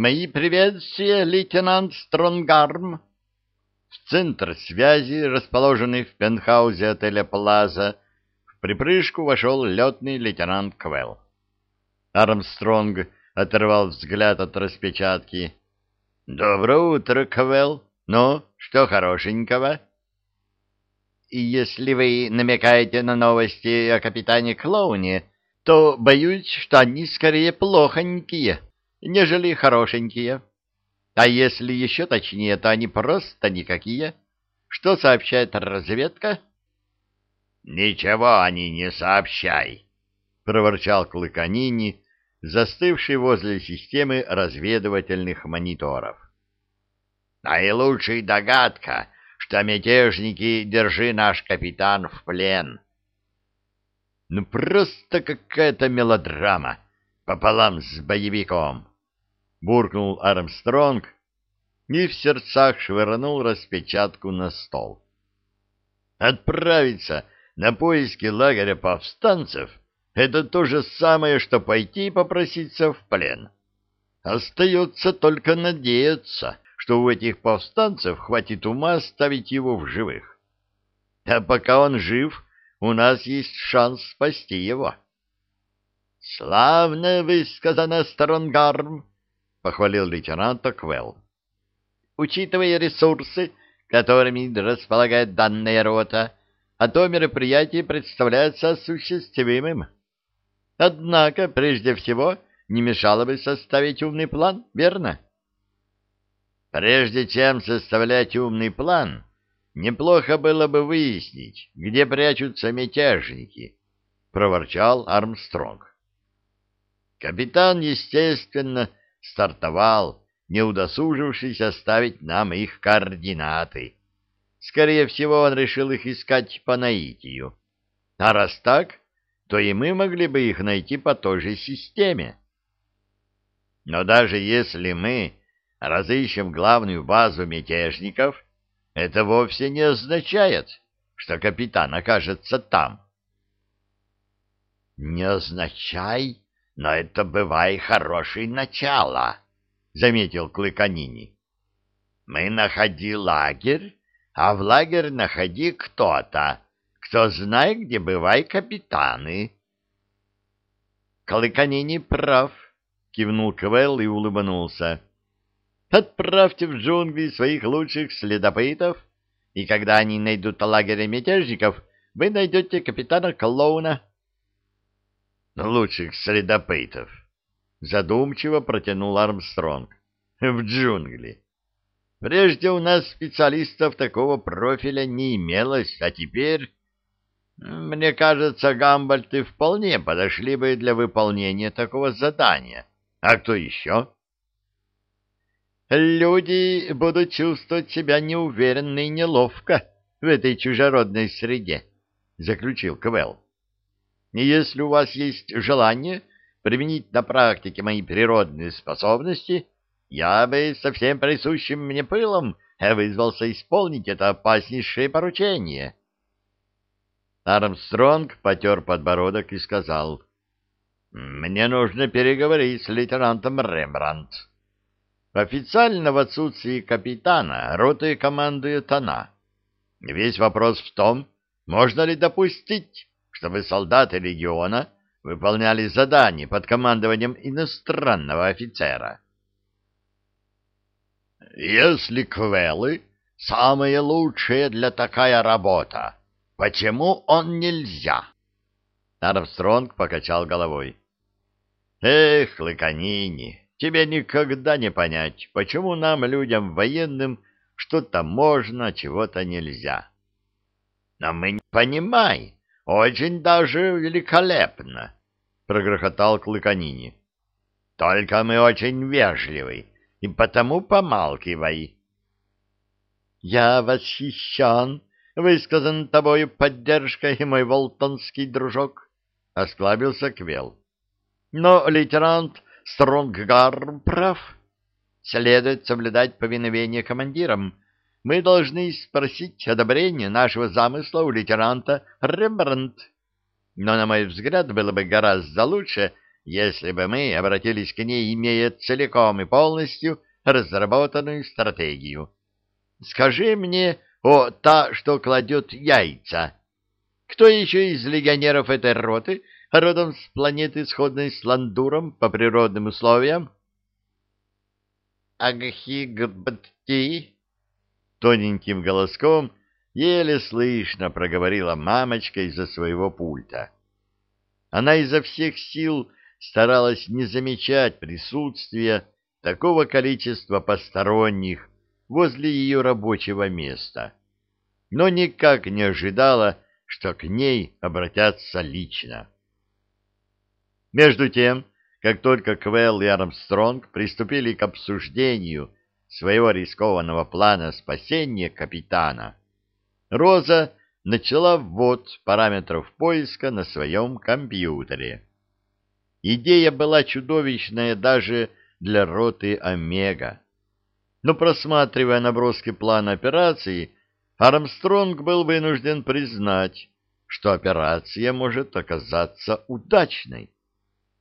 «Мои приветствия, лейтенант Стронгарм!» В центр связи, расположенный в пентхаузе отеля «Плаза», в припрыжку вошел летный лейтенант Квелл. Армстронг оторвал взгляд от распечатки. «Доброе утро, Квелл. Ну, что хорошенького?» «И если вы намекаете на новости о капитане Клоуне, то боюсь, что они скорее плохонькие, нежели хорошенькие. А если еще точнее, то они просто никакие. Что сообщает разведка?» «Ничего они не сообщай», — проворчал Клыканини, застывший возле системы разведывательных мониторов. «Наилучшая догадка, что мятежники держи наш капитан в плен». «Ну просто какая-то мелодрама пополам с боевиком», — буркнул Армстронг и в сердцах швырнул распечатку на стол. «Отправиться!» на поиски лагеря повстанцев — это то же самое, что пойти и попроситься в плен. Остается только надеяться, что у этих повстанцев хватит ума оставить его в живых. А пока он жив, у нас есть шанс спасти его. — Славно высказано, Сторонгарм, — похвалил лейтенант Квелл. — Учитывая ресурсы, которыми располагает данная рота, а то мероприятие представляется осуществимым. Однако, прежде всего, не мешало бы составить умный план, верно? Прежде чем составлять умный план, неплохо было бы выяснить, где прячутся мятежники, — проворчал Армстронг. Капитан, естественно, стартовал, не удосужившись оставить нам их координаты. Скорее всего, он решил их искать по наитию. А раз так, то и мы могли бы их найти по той же системе. Но даже если мы разыщем главную базу мятежников, это вовсе не означает, что капитан окажется там. — Не означай, но это бывает хорошее начало, — заметил Клыканини. — Мы находи лагерь, а в лагерь находи кто-то, кто знает, где бывай капитаны. Колыкани не прав, кивнул Квелл и улыбнулся. Отправьте в джунгли своих лучших следопытов, и когда они найдут лагерь мятежников, вы найдете капитана Клоуна. Лучших следопытов, задумчиво протянул Армстронг. В джунгли. Прежде у нас специалистов такого профиля не имелось, а теперь, мне кажется, гамбальты вполне подошли бы для выполнения такого задания. А кто еще? Люди будут чувствовать себя неуверенно и неловко в этой чужеродной среде, заключил Квелл. И если у вас есть желание применить на практике мои природные способности — я бы со всем присущим мне пылом вызвался исполнить это опаснейшее поручение. Армстронг потер подбородок и сказал, «Мне нужно переговорить с лейтенантом Рембрандт. Официально в отсутствии капитана ротой командует она. Весь вопрос в том, можно ли допустить, чтобы солдаты легиона выполняли задания под командованием иностранного офицера. Если Квеллы — самое лучшее для такая работа, почему он нельзя? Армстронг покачал головой. Эх, Лыканини, тебе никогда не понять, почему нам, людям военным, что-то можно, чего-то нельзя. Но мы не понимай, очень даже великолепно, прогрохотал Клыканини. Только мы очень вежливый и потому помалкивай. — Я восхищен, высказан тобою поддержкой, мой волтонский дружок, — осклабился Квел. — Но лейтенант Стронггар прав. Следует соблюдать повиновение командирам. Мы должны спросить одобрение нашего замысла у лейтенанта Рембрандт. Но, на мой взгляд, было бы гораздо лучше, если бы мы обратились к ней, имея целиком и полностью разработанную стратегию. Скажи мне, о, та, что кладет яйца. Кто еще из легионеров этой роты родом с планеты, сходной с Ландуром по природным условиям? Агхигбти, тоненьким голоском еле слышно проговорила мамочка из-за своего пульта. Она изо всех сил старалась не замечать присутствия такого количества посторонних возле ее рабочего места, но никак не ожидала, что к ней обратятся лично. Между тем, как только Квелл и Армстронг приступили к обсуждению своего рискованного плана спасения капитана, Роза начала ввод параметров поиска на своем компьютере. Идея была чудовищная даже для роты Омега. Но просматривая наброски плана операции, Армстронг был вынужден признать, что операция может оказаться удачной.